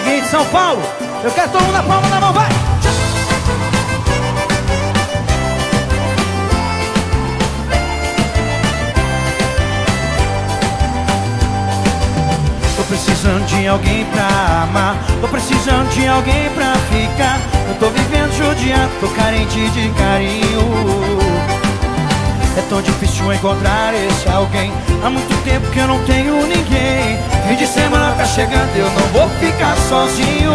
de São Paulo. Eu quero todo mundo na palma da mão, vai! Tô precisando de alguém pra amar Tô precisando de alguém pra ficar Eu tô vivendo judiado, tô carente de carinho tão difícil encontrar esse alguém. Há muito tempo que eu não tenho ninguém. Fim de semana tá chegando, eu não vou ficar sozinho.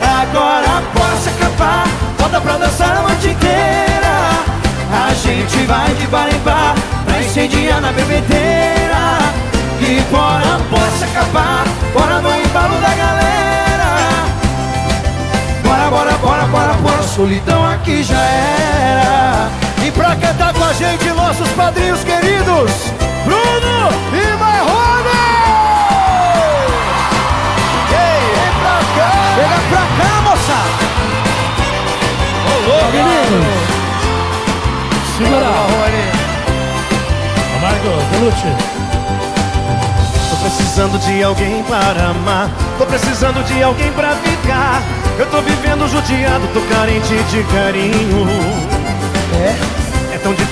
Agora posso acabar Volta pra dançar a noite inteira. A gente vai de bar em bar Pra incendiar na bebedeira. E bora, possa acabar Bora no embalo da galera. Bora, bora, bora, bora, bora Solidão aqui já era E pra cantar com a gente nossos padrinhos queridos Bruno e Marrone! Ei, vem pra cá! Chega pra cá, moçada Ô, louco Meninos! Segura! Marrone! Amargo, Belucci Tô precisando de alguém para amar. Tô precisando de alguém pra ficar. Eu tô vivendo judiado, tô carente de carinho. É?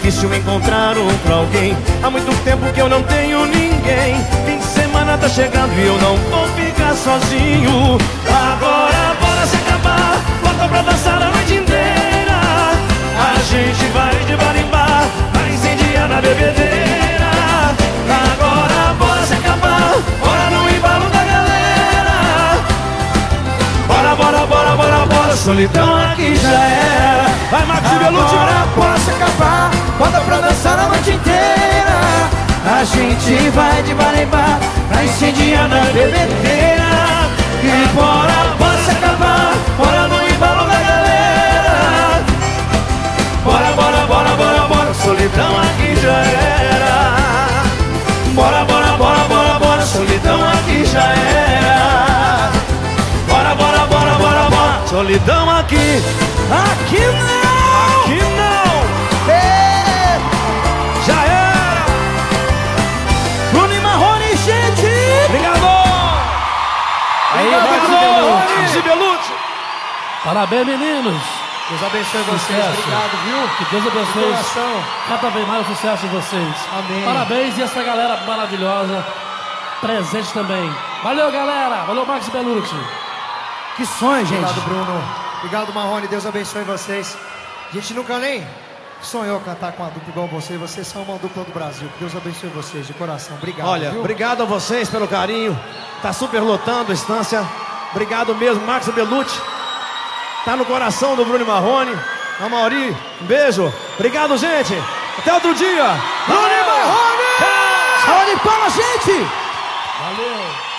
Difícil encontrar outro alguém. Há muito tempo que eu não tenho ninguém. Fim de semana tá chegando e eu não vou ficar sozinho. Agora bora se acabar. Volta pra dançar a Solidão aqui já era Vai Max e Belucci Agora posso acabar. Bota pra dançar a noite inteira. A gente vai de bar em bar Pra incendiar na bebedeira Solidão aqui Aqui não! Aqui não É. Já era Bruno e Marrone, gente! Obrigado Aí, Obrigado, Max e Belucci. Belucci. Max e Belucci Parabéns, meninos Deus abençoe vocês. Sucesso. Obrigado, viu? Que Deus De abençoe coração. cada vez mais o sucesso de vocês. Amém. Parabéns e essa galera maravilhosa presente também. Valeu, galera. Valeu, Max Belucci. Que sonho, gente! Obrigado, Bruno. Obrigado, Marrone. Deus abençoe vocês. A gente nunca nem sonhou cantar com uma dupla igual vocês. Vocês são uma dupla do Brasil. Que Deus abençoe vocês de coração. Obrigado. Olha, viu? obrigado a vocês pelo carinho. Tá super lotando a estância. Obrigado mesmo, Max Belucci. Tá no coração do Bruno Marrone. A Mauri, um beijo. Obrigado, gente. Até outro dia. Bruno Marrone! De palmas, gente! Valeu.